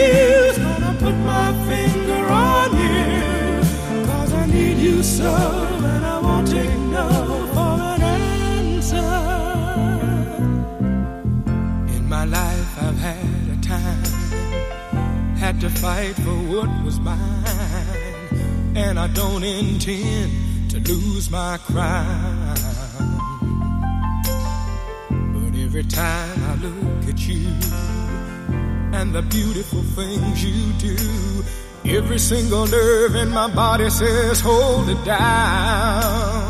confused. Gonna put my finger on you. Cause I need you so, and I won't take no for an answer. In my life, I've had a time, had to fight for what was mine, and I don't intend to lose my crown. But every time I look at you and the beautiful things you do, every single nerve in my body says, hold it down.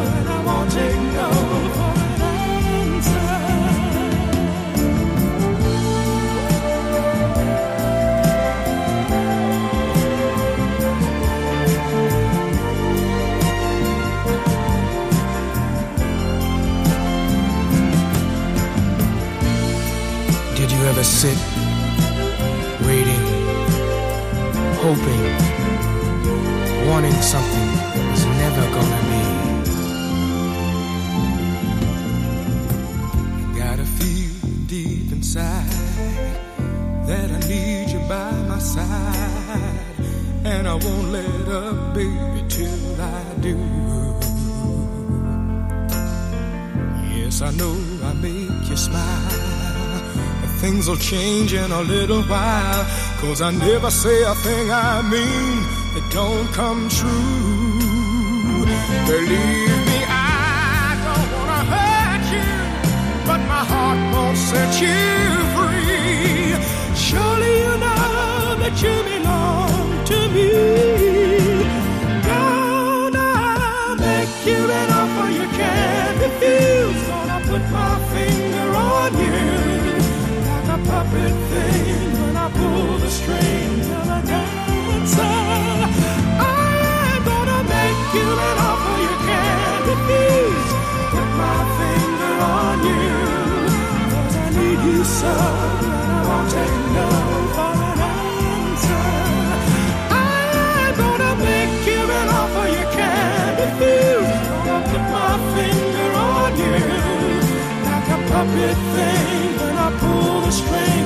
Did you ever sit waiting, hoping, wanting something that was never gonna be? Gotta feel deep inside that I need you by my side, and I won't let up, baby, till I do. Yes, I know I make you smile. Things will change in a little while, cause I never say a thing I mean that don't come true. Believe me, I don't wanna hurt you but my heart won't set you free. Surely you know that you belong to me. Puppet thing when I pull the string.